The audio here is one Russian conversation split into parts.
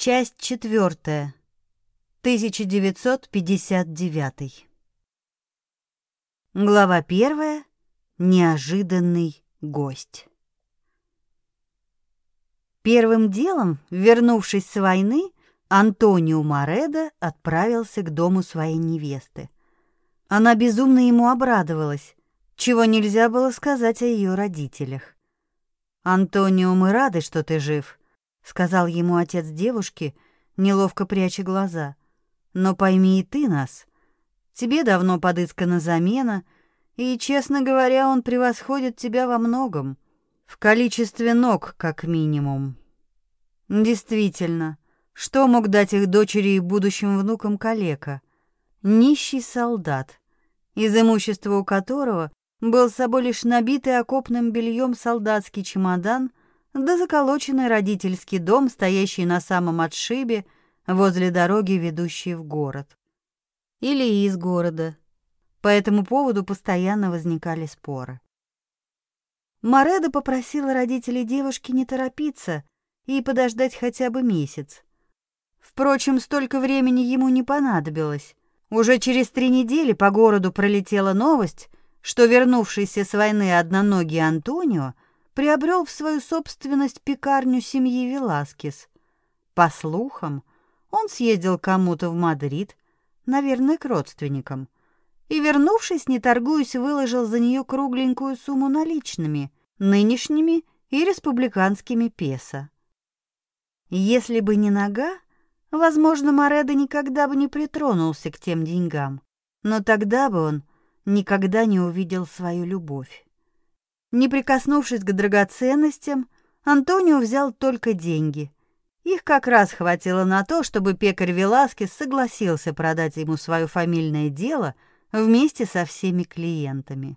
Часть четвертая. 1959. Глава первая. Неожиданный гость. Первым делом, вернувшись с войны, Антонио Мореда отправился к дому своей невесты. Она безумно ему обрадовалась, чего нельзя было сказать о ее родителях. «Антонио, мы рады, что ты жив», — сказал ему отец девушки, неловко пряча глаза. «Но пойми и ты нас. Тебе давно подыскана замена, и, честно говоря, он превосходит тебя во многом. В количестве ног, как минимум». Действительно, что мог дать их дочери и будущим внукам калека? Нищий солдат, из имущества у которого был с собой лишь набитый окопным бельем солдатский чемодан да заколоченный родительский дом, стоящий на самом отшибе возле дороги, ведущей в город. Или из города. По этому поводу постоянно возникали споры. Мореда попросила родителей девушки не торопиться и подождать хотя бы месяц. Впрочем, столько времени ему не понадобилось. Уже через три недели по городу пролетела новость, что вернувшийся с войны одноногий Антонио приобрел в свою собственность пекарню семьи Веласкес. По слухам, он съездил кому-то в Мадрид, наверное, к родственникам, и, вернувшись, не торгуясь, выложил за нее кругленькую сумму наличными, нынешними и республиканскими песо. Если бы не нога, возможно, Мореда никогда бы не притронулся к тем деньгам, но тогда бы он никогда не увидел свою любовь. Не прикоснувшись к драгоценностям, Антонио взял только деньги. Их как раз хватило на то, чтобы пекарь Веласкес согласился продать ему свое фамильное дело вместе со всеми клиентами.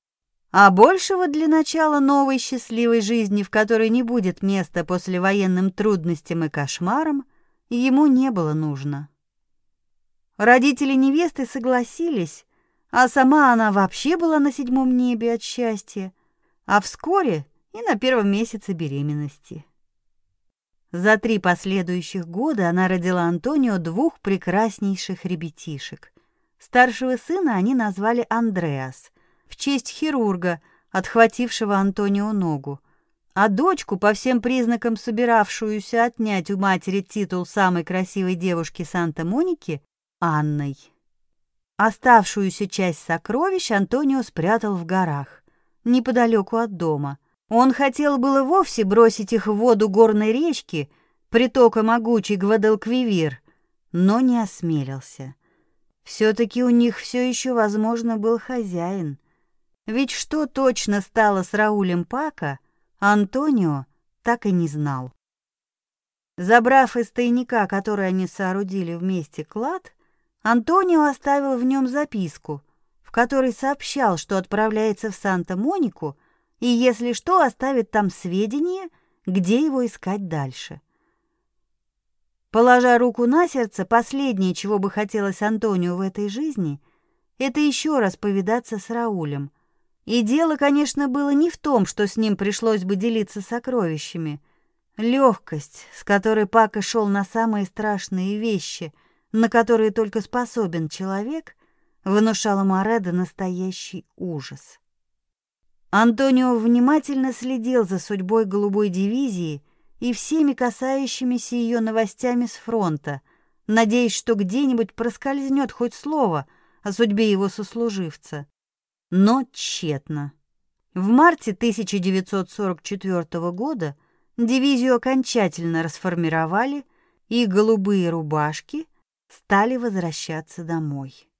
А большего для начала новой счастливой жизни, в которой не будет места после военным трудностям и кошмарам, ему не было нужно. Родители невесты согласились, а сама она вообще была на седьмом небе от счастья, а вскоре и на первом месяце беременности. За три последующих года она родила Антонио двух прекраснейших ребятишек. Старшего сына они назвали Андреас в честь хирурга, отхватившего Антонио ногу, а дочку, по всем признакам собиравшуюся отнять у матери титул самой красивой девушки Санта-Моники, Анной. Оставшуюся часть сокровищ Антонио спрятал в горах, неподалеку от дома. Он хотел было вовсе бросить их в воду горной речки, притока могучий Гвадалквивир, но не осмелился. Все-таки у них все еще, возможно, был хозяин. Ведь что точно стало с Раулем Пака, Антонио так и не знал. Забрав из тайника, который они соорудили вместе, клад, Антонио оставил в нем записку, в которой сообщал, что отправляется в Санта-Монику и, если что, оставит там сведения, где его искать дальше. Положа руку на сердце, последнее, чего бы хотелось Антонио в этой жизни, это еще раз повидаться с Раулем. И дело, конечно, было не в том, что с ним пришлось бы делиться сокровищами. Легкость, с которой Пака шел на самые страшные вещи — на которые только способен человек, внушала Мореда настоящий ужас. Антонио внимательно следил за судьбой голубой дивизии и всеми касающимися ее новостями с фронта, надеясь, что где-нибудь проскользнет хоть слово о судьбе его сослуживца. Но тщетно. В марте 1944 года дивизию окончательно расформировали, и голубые рубашки стали возвращаться домой.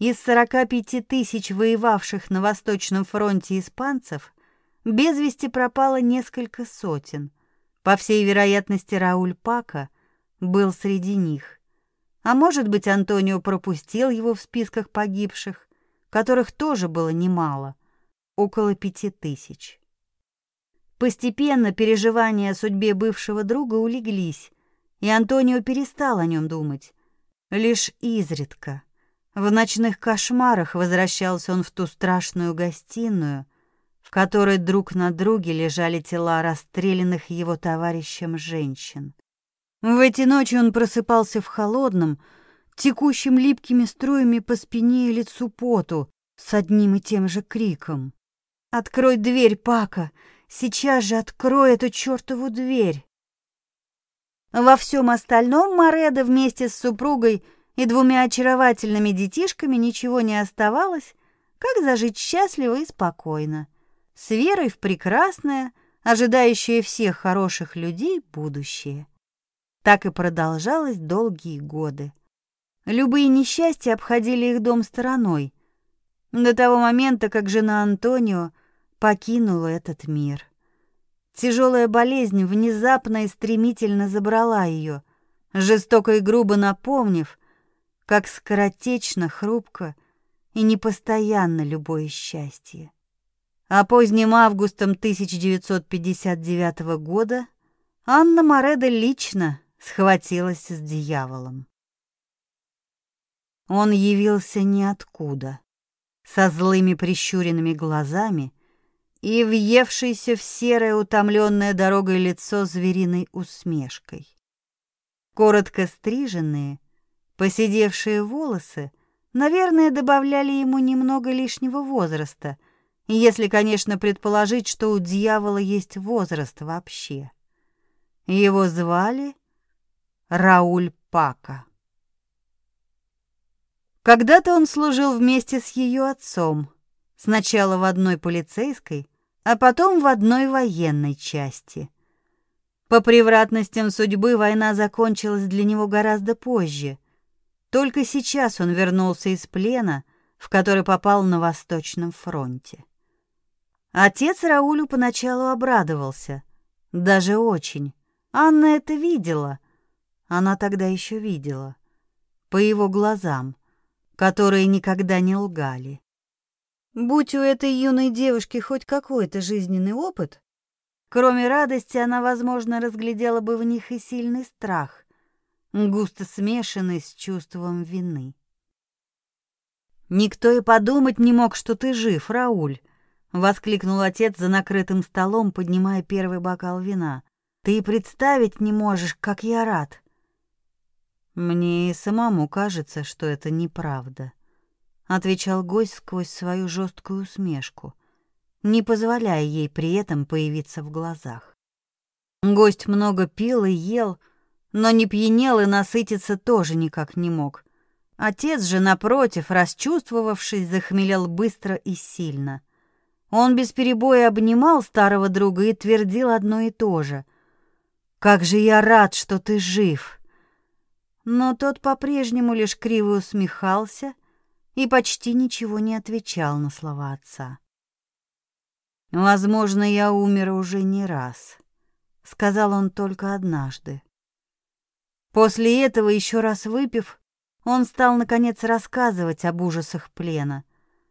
Из 45 тысяч воевавших на Восточном фронте испанцев без вести пропало несколько сотен. По всей вероятности, Рауль Пака был среди них. А может быть, Антонио пропустил его в списках погибших, которых тоже было немало, около пяти тысяч. Постепенно переживания о судьбе бывшего друга улеглись, и Антонио перестал о нем думать. Лишь изредка, в ночных кошмарах возвращался он в ту страшную гостиную, в которой друг на друге лежали тела расстрелянных его товарищем женщин. В эти ночи он просыпался в холодном, текущем липкими струями по спине и лицу поту, с одним и тем же криком. «Открой дверь, Пака! Сейчас же открой эту чертову дверь!» Во всем остальном Мореда вместе с супругой и двумя очаровательными детишками ничего не оставалось, как зажить счастливо и спокойно, с верой в прекрасное, ожидающее всех хороших людей будущее. Так и продолжалось долгие годы. Любые несчастья обходили их дом стороной, до того момента, как жена Антонио покинула этот мир. Тяжелая болезнь внезапно и стремительно забрала ее, жестоко и грубо напомнив, как скоротечно, хрупко и непостоянно любое счастье. А поздним августом 1959 года Анна Мореда лично схватилась с дьяволом. Он явился ниоткуда, со злыми прищуренными глазами и въевшийся в серое утомленное дорогой лицо звериной усмешкой. Коротко стриженные, поседевшие волосы, наверное, добавляли ему немного лишнего возраста, если, конечно, предположить, что у дьявола есть возраст вообще. Его звали Рауль Пака. Когда-то он служил вместе с ее отцом, сначала в одной полицейской, а потом в одной военной части. По превратностям судьбы война закончилась для него гораздо позже. Только сейчас он вернулся из плена, в который попал на Восточном фронте. Отец Раулю поначалу обрадовался, даже очень. Анна это видела. Она тогда еще видела. По его глазам, которые никогда не лгали. Будь у этой юной девушки хоть какой-то жизненный опыт, кроме радости она, возможно, разглядела бы в них и сильный страх, густо смешанный с чувством вины. Никто и подумать не мог, что ты жив, Рауль, воскликнул отец за накрытым столом, поднимая первый бокал вина. Ты и представить не можешь, как я рад. Мне и самому кажется, что это неправда, отвечал гость сквозь свою жесткую усмешку, не позволяя ей при этом появиться в глазах. Гость много пил и ел, но не пьянел и насытиться тоже никак не мог. Отец же, напротив, расчувствовавшись, захмелел быстро и сильно. Он без перебоя обнимал старого друга и твердил одно и то же. Как же я рад, что ты жив. Но тот по-прежнему лишь криво усмехался и почти ничего не отвечал на слова отца. Возможно, я умер уже не раз, сказал он только однажды. После этого, еще раз выпив, он стал наконец рассказывать об ужасах плена,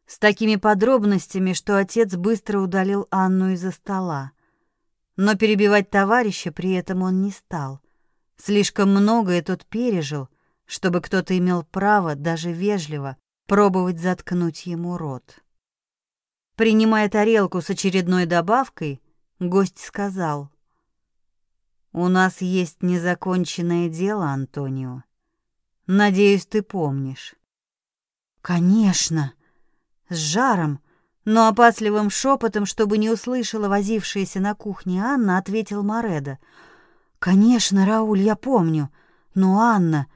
с такими подробностями, что отец быстро удалил Анну из-за стола. Но перебивать товарища при этом он не стал. Слишком многое тот пережил, чтобы кто-то имел право, даже вежливо, пробовать заткнуть ему рот. Принимая тарелку с очередной добавкой, гость сказал: "У нас есть незаконченное дело, Антонио. Надеюсь, ты помнишь". "Конечно", с жаром, но опасливым шепотом, чтобы не услышала возившаяся на кухне Анна, ответил Мореда. «Конечно, Рауль, я помню. Но Анна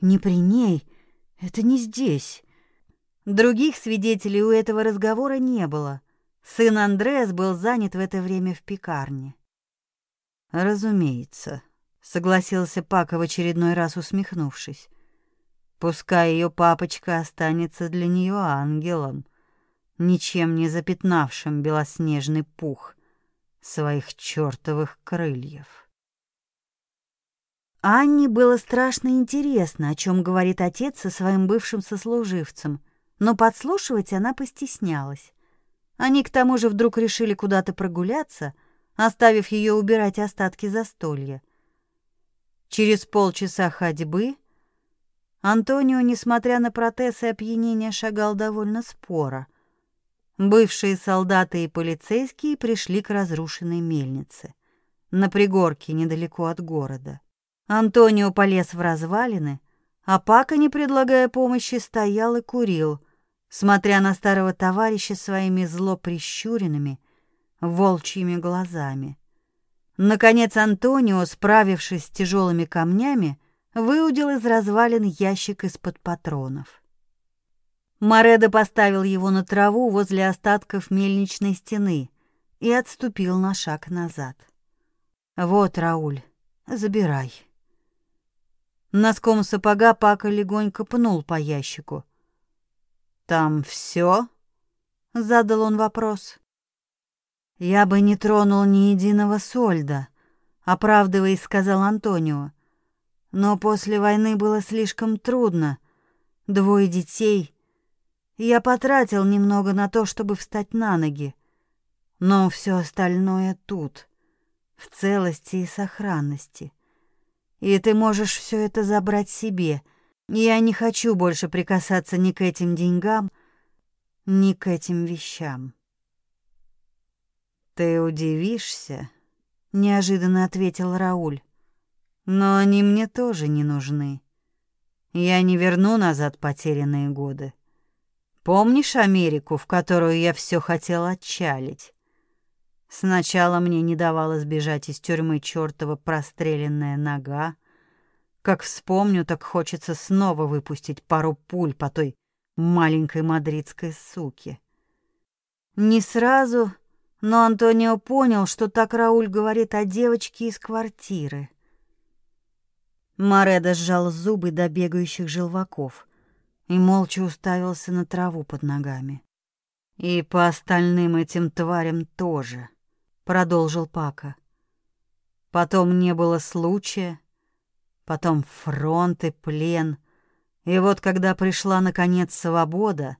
не при ней. Это не здесь». Других свидетелей у этого разговора не было. Сын Андреас был занят в это время в пекарне. «Разумеется», — согласился Пака в очередной раз усмехнувшись. «Пускай ее папочка останется для нее ангелом» ничем не запятнавшим белоснежный пух своих чертовых крыльев. Анне было страшно интересно, о чем говорит отец со своим бывшим сослуживцем, но подслушивать она постеснялась. Они к тому же вдруг решили куда-то прогуляться, оставив ее убирать остатки застолья. Через полчаса ходьбы Антонио, несмотря на протез и опьянение, шагал довольно споро. Бывшие солдаты и полицейские пришли к разрушенной мельнице на пригорке недалеко от города. Антонио полез в развалины, а Пака, не предлагая помощи, стоял и курил, смотря на старого товарища своими зло прищуренными, волчьими глазами. Наконец Антонио, справившись с тяжелыми камнями, выудил из развалин ящик из-под патронов. Мореда поставил его на траву возле остатков мельничной стены и отступил на шаг назад. «Вот, Рауль, забирай». Носком сапога Пака легонько пнул по ящику. «Там все? задал он вопрос. «Я бы не тронул ни единого сольда», — оправдываясь, сказал Антонио. «Но после войны было слишком трудно. Двое детей. Я потратил немного на то, чтобы встать на ноги. Но все остальное тут, в целости и сохранности и ты можешь все это забрать себе. Я не хочу больше прикасаться ни к этим деньгам, ни к этим вещам. Ты удивишься, неожиданно ответил Рауль. Но они мне тоже не нужны. Я не верну назад потерянные годы. Помнишь Америку, в которую я все хотел отчалить? Сначала мне не давала сбежать из тюрьмы чёртова простреленная нога. Как вспомню, так хочется снова выпустить пару пуль по той маленькой мадридской суке. Не сразу, но Антонио понял, что так Рауль говорит о девочке из квартиры. Мареда сжал зубы до бегающих желваков и молча уставился на траву под ногами. И по остальным этим тварям тоже продолжил Пака. Потом не было случая, потом фронт и плен. И вот когда пришла наконец свобода,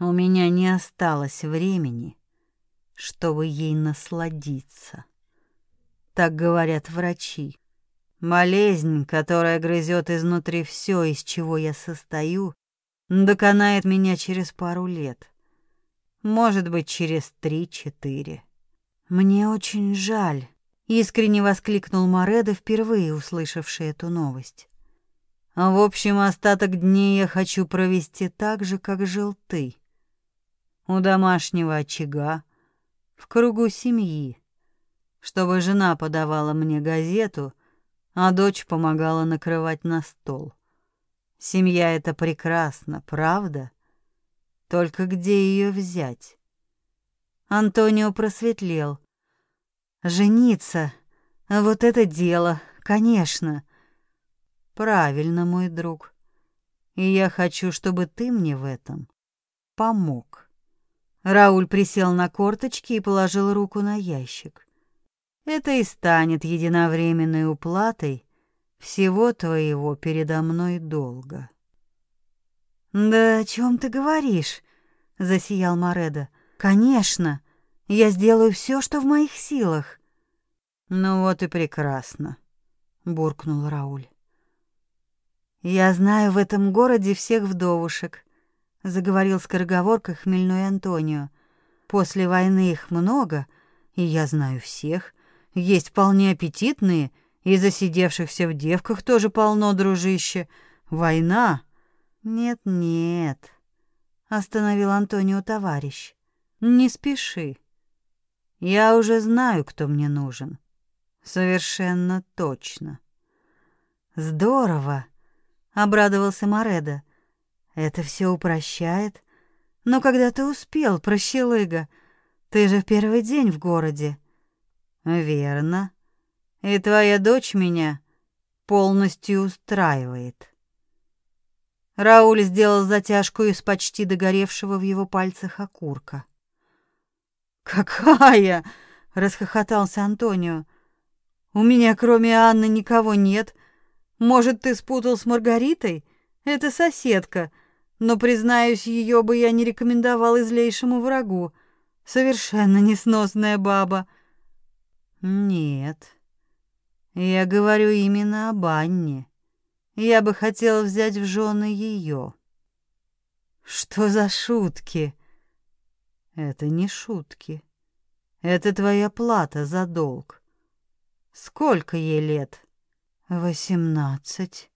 у меня не осталось времени, чтобы ей насладиться. Так говорят врачи. Болезнь, которая грызет изнутри все, из чего я состою, доконает меня через пару лет. Может быть, через три-четыре. Мне очень жаль, искренне воскликнул Мореда, впервые услышавший эту новость. В общем, остаток дней я хочу провести так же, как жил ты. У домашнего очага, в кругу семьи, чтобы жена подавала мне газету, а дочь помогала накрывать на стол. Семья это прекрасно, правда? Только где ее взять? Антонио просветлел. Жениться. Вот это дело, конечно. Правильно, мой друг. И я хочу, чтобы ты мне в этом помог. Рауль присел на корточки и положил руку на ящик. Это и станет единовременной уплатой всего твоего передо мной долга. Да о чем ты говоришь? засиял Мореда. Конечно, я сделаю все, что в моих силах. Ну вот и прекрасно, буркнул Рауль. Я знаю в этом городе всех вдовушек, заговорил скороговоркой хмельной Антонио. После войны их много, и я знаю всех. Есть вполне аппетитные, и засидевшихся в девках тоже полно, дружище. Война? Нет, нет, остановил Антонио товарищ. Не спеши. Я уже знаю, кто мне нужен. Совершенно точно. Здорово, обрадовался Мореда. Это все упрощает. Но когда ты успел, прощелыга? Ты же в первый день в городе. Верно. И твоя дочь меня полностью устраивает. Рауль сделал затяжку из почти догоревшего в его пальцах окурка. «Какая?» — расхохотался Антонио. «У меня кроме Анны никого нет. Может, ты спутал с Маргаритой? Это соседка, но, признаюсь, ее бы я не рекомендовал излейшему врагу. Совершенно несносная баба». «Нет, я говорю именно об Анне. Я бы хотел взять в жены ее». «Что за шутки?» Это не шутки. Это твоя плата за долг. Сколько ей лет? Восемнадцать.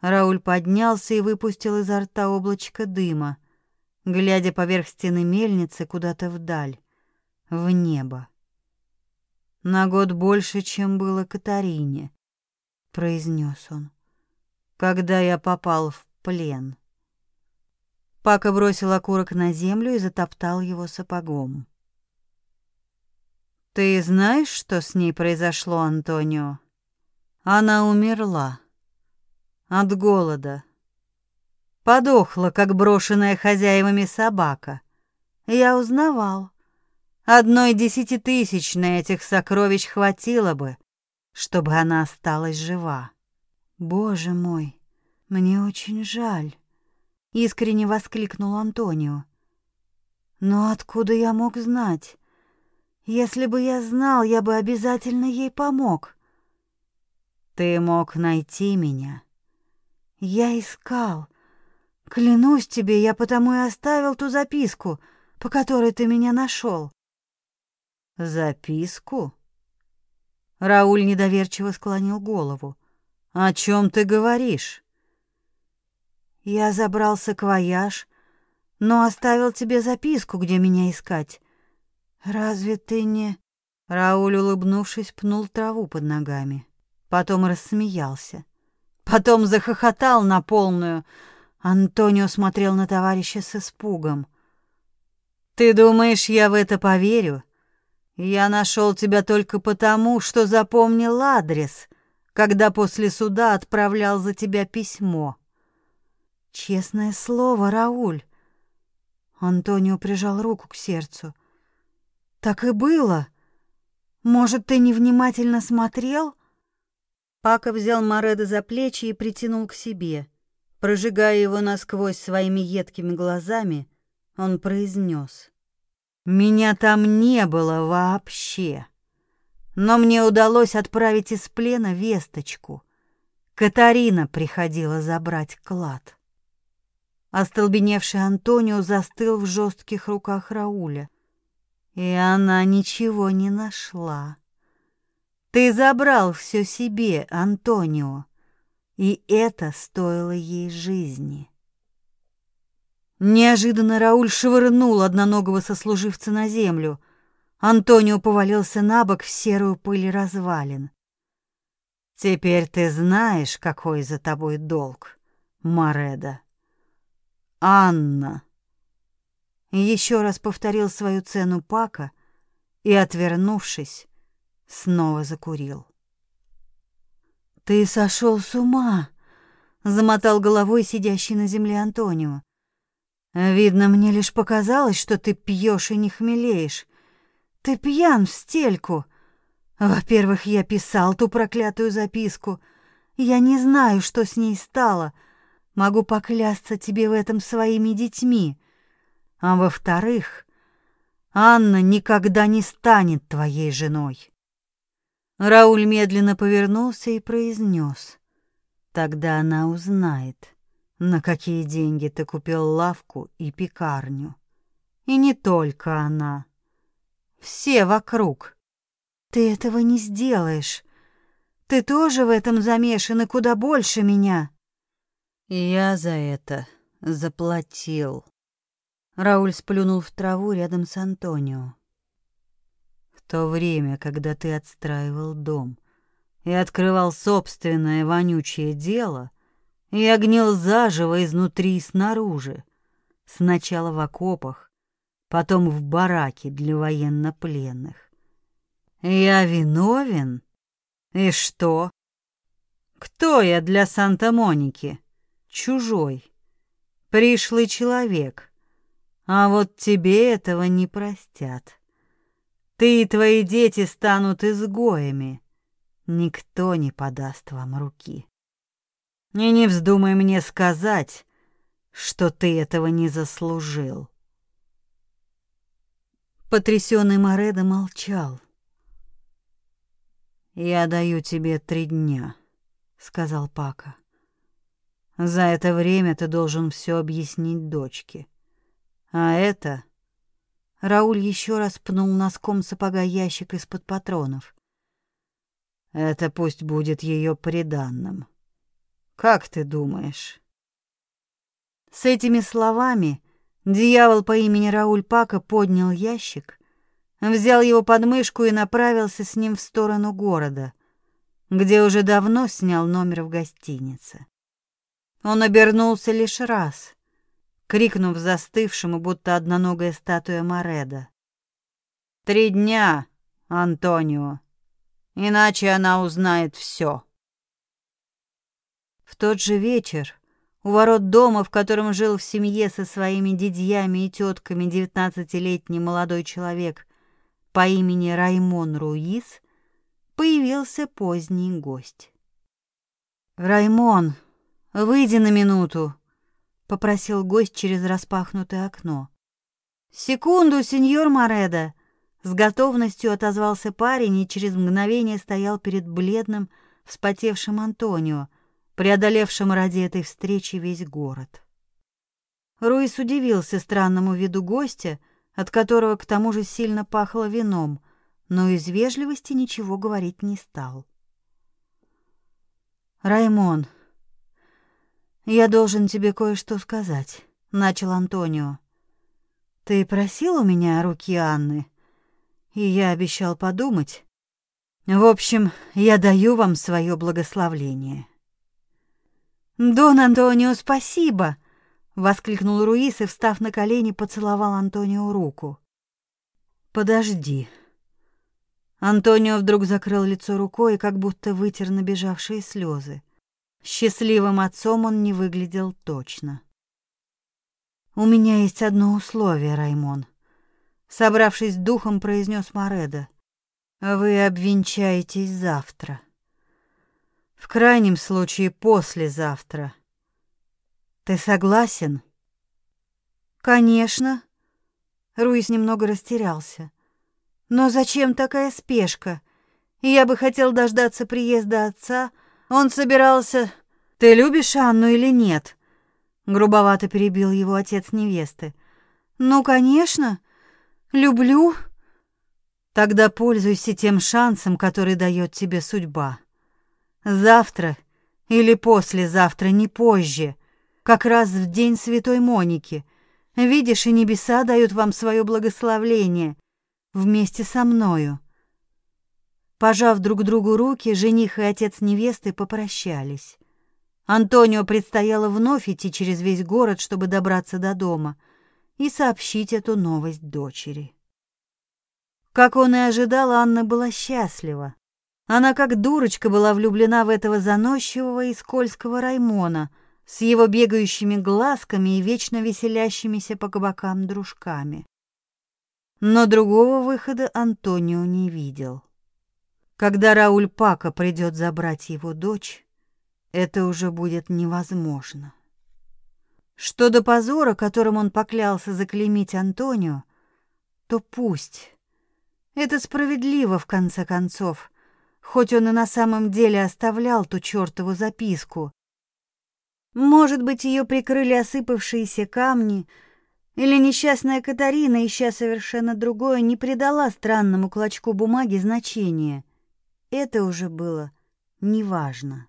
Рауль поднялся и выпустил изо рта облачко дыма, глядя поверх стены мельницы куда-то вдаль, в небо. На год больше, чем было Катарине, произнес он, когда я попал в плен. Пака бросил окурок на землю и затоптал его сапогом. Ты знаешь, что с ней произошло, Антонио? Она умерла от голода. Подохла, как брошенная хозяевами собака. Я узнавал. Одной десятитысячной этих сокровищ хватило бы, чтобы она осталась жива. Боже мой, мне очень жаль, искренне воскликнул Антонио. Но откуда я мог знать? Если бы я знал, я бы обязательно ей помог. Ты мог найти меня. Я искал. Клянусь тебе, я потому и оставил ту записку, по которой ты меня нашел. Записку? Рауль недоверчиво склонил голову. О чем ты говоришь? Я забрал саквояж, но оставил тебе записку, где меня искать. Разве ты не Рауль, улыбнувшись, пнул траву под ногами потом рассмеялся, потом захохотал на полную. Антонио смотрел на товарища с испугом. Ты думаешь, я в это поверю? Я нашел тебя только потому, что запомнил адрес, когда после суда отправлял за тебя письмо. Честное слово, Рауль. Антонио прижал руку к сердцу. Так и было. Может, ты невнимательно смотрел? Пака взял Мореда за плечи и притянул к себе. Прожигая его насквозь своими едкими глазами, он произнес: "Меня там не было вообще. Но мне удалось отправить из плена весточку. Катарина приходила забрать клад". Остолбеневший Антонио застыл в жестких руках Рауля, и она ничего не нашла. Ты забрал все себе, Антонио, и это стоило ей жизни. Неожиданно Рауль швырнул одноногого сослуживца на землю. Антонио повалился на бок в серую пыль развалин. Теперь ты знаешь, какой за тобой долг, Мареда. Анна. Еще раз повторил свою цену Пака и, отвернувшись, снова закурил. Ты сошел с ума, замотал головой сидящий на земле Антонио. Видно, мне лишь показалось, что ты пьешь и не хмелеешь. Ты пьян в стельку. Во-первых, я писал ту проклятую записку. Я не знаю, что с ней стало. Могу поклясться тебе в этом своими детьми. А во-вторых, Анна никогда не станет твоей женой. Рауль медленно повернулся и произнес. Тогда она узнает, на какие деньги ты купил лавку и пекарню. И не только она. Все вокруг. Ты этого не сделаешь. Ты тоже в этом замешан и куда больше меня. Я за это заплатил. Рауль сплюнул в траву рядом с Антонио то время, когда ты отстраивал дом и открывал собственное вонючее дело, я гнил заживо изнутри и снаружи, сначала в окопах, потом в бараке для военнопленных. Я виновен? И что? Кто я для Санта-Моники? Чужой, пришлый человек. А вот тебе этого не простят. Ты и твои дети станут изгоями. Никто не подаст вам руки. И не вздумай мне сказать, что ты этого не заслужил. Потрясенный Мореда молчал. Я даю тебе три дня, сказал Пака. За это время ты должен все объяснить дочке. А это Рауль еще раз пнул носком сапога ящик из-под патронов. Это пусть будет ее приданным. Как ты думаешь? С этими словами дьявол по имени Рауль Пака поднял ящик, взял его под мышку и направился с ним в сторону города, где уже давно снял номер в гостинице. Он обернулся лишь раз, крикнув застывшему, будто одноногая статуя Мореда. «Три дня, Антонио, иначе она узнает все. В тот же вечер у ворот дома, в котором жил в семье со своими дядьями и тетками девятнадцатилетний молодой человек по имени Раймон Руис, появился поздний гость. «Раймон, выйди на минуту», — попросил гость через распахнутое окно. «Секунду, сеньор Мореда», — с готовностью отозвался парень и через мгновение стоял перед бледным, вспотевшим Антонио, преодолевшим ради этой встречи весь город. Руис удивился странному виду гостя, от которого к тому же сильно пахло вином, но из вежливости ничего говорить не стал. «Раймон, я должен тебе кое-что сказать», — начал Антонио. «Ты просил у меня руки Анны, и я обещал подумать. В общем, я даю вам свое благословление». «Дон Антонио, спасибо!» — воскликнул Руис и, встав на колени, поцеловал Антонио руку. «Подожди», Антонио вдруг закрыл лицо рукой как будто вытер набежавшие слезы. Счастливым отцом он не выглядел точно. «У меня есть одно условие, Раймон», — собравшись духом, произнес Мореда. «Вы обвенчаетесь завтра. В крайнем случае, послезавтра. Ты согласен?» «Конечно». Руис немного растерялся. Но зачем такая спешка? Я бы хотел дождаться приезда отца. Он собирался... Ты любишь Анну или нет? Грубовато перебил его отец невесты. Ну, конечно. Люблю. Тогда пользуйся тем шансом, который дает тебе судьба. Завтра или послезавтра, не позже, как раз в день Святой Моники. Видишь, и небеса дают вам свое благословление — вместе со мною. Пожав друг другу руки, жених и отец невесты попрощались. Антонио предстояло вновь идти через весь город, чтобы добраться до дома и сообщить эту новость дочери. Как он и ожидал, Анна была счастлива. Она как дурочка была влюблена в этого заносчивого и скользкого Раймона с его бегающими глазками и вечно веселящимися по кабакам дружками. Но другого выхода Антонио не видел. Когда Рауль Пака придет забрать его дочь, это уже будет невозможно. Что до позора, которым он поклялся заклеймить Антонио, то пусть. Это справедливо, в конце концов, хоть он и на самом деле оставлял ту чертову записку. Может быть, ее прикрыли осыпавшиеся камни — или несчастная Катарина, ища совершенно другое, не придала странному клочку бумаги значения. Это уже было неважно.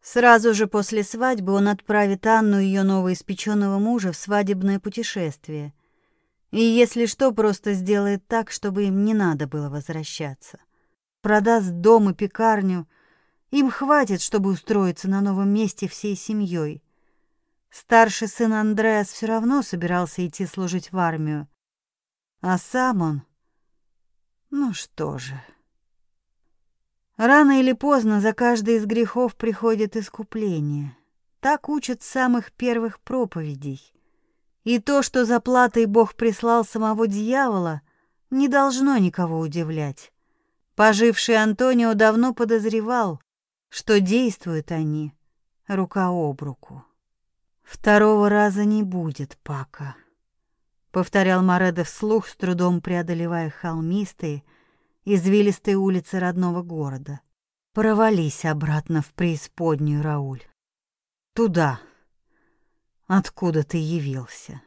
Сразу же после свадьбы он отправит Анну и ее новоиспеченного мужа в свадебное путешествие. И если что, просто сделает так, чтобы им не надо было возвращаться. Продаст дом и пекарню. Им хватит, чтобы устроиться на новом месте всей семьей. Старший сын Андреас все равно собирался идти служить в армию. А сам он... Ну что же... Рано или поздно за каждый из грехов приходит искупление. Так учат самых первых проповедей. И то, что за платой Бог прислал самого дьявола, не должно никого удивлять. Поживший Антонио давно подозревал, что действуют они рука об руку. Второго раза не будет, Пака, повторял Мореда вслух, с трудом преодолевая холмистые, извилистые улицы родного города. Провались обратно в преисподнюю, Рауль. Туда, откуда ты явился.